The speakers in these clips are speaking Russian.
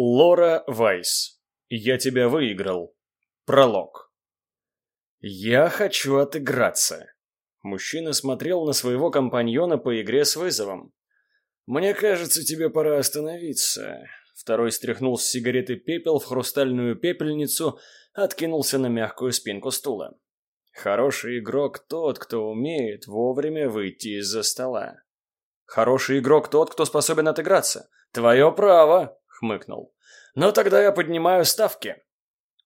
Лора Вайс. Я тебя выиграл. Пролог. Я хочу отыграться. Мужчина смотрел на своего компаньона по игре с вызовом. Мне кажется, тебе пора остановиться. Второй стряхнул с сигареты пепел в хрустальную пепельницу, откинулся на мягкую спинку стула. Хороший игрок тот, кто умеет вовремя выйти из-за стола. Хороший игрок тот, кто способен отыграться. Твое право, хмыкнул. Но тогда я поднимаю ставки.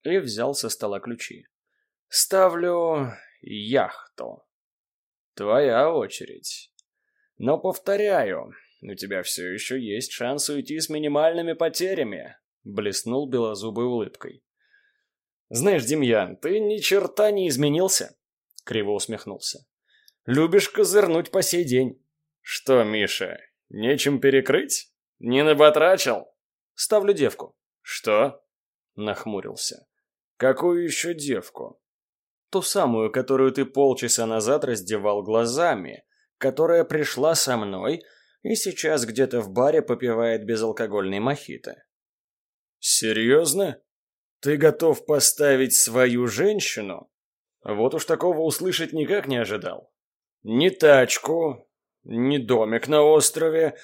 И взял со стола ключи. Ставлю яхту. Твоя очередь. Но повторяю, у тебя все еще есть шанс уйти с минимальными потерями, блеснул белозубой улыбкой. Знаешь, Демьян, ты ни черта не изменился, криво усмехнулся. Любишь козырнуть по сей день. Что, Миша, нечем перекрыть? Не набатрачил? Ставлю девку. Что? Нахмурился. Какую еще девку? Ту самую, которую ты полчаса назад раздевал глазами, которая пришла со мной и сейчас где-то в баре попивает безалкогольный мохито. Серьезно? Ты готов поставить свою женщину? Вот уж такого услышать никак не ожидал. Ни тачку, ни домик на острове,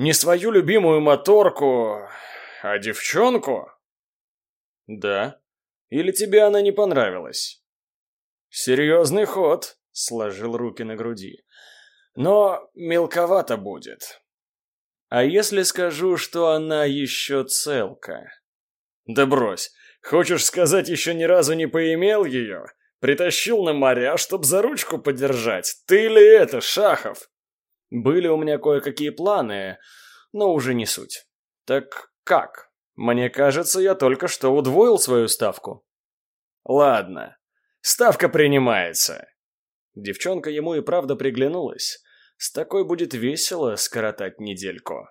ни свою любимую моторку, а девчонку? Да. Или тебе она не понравилась? Серьезный ход, сложил руки на груди. Но мелковато будет. А если скажу, что она еще целка? Да брось, Хочешь сказать, еще ни разу не поимел ее? Притащил на моря, чтоб за ручку подержать? Ты ли это, Шахов? Были у меня кое-какие планы, но уже не суть. Так как? Мне кажется, я только что удвоил свою ставку. Ладно, ставка принимается. Девчонка ему и правда приглянулась. С такой будет весело скоротать недельку.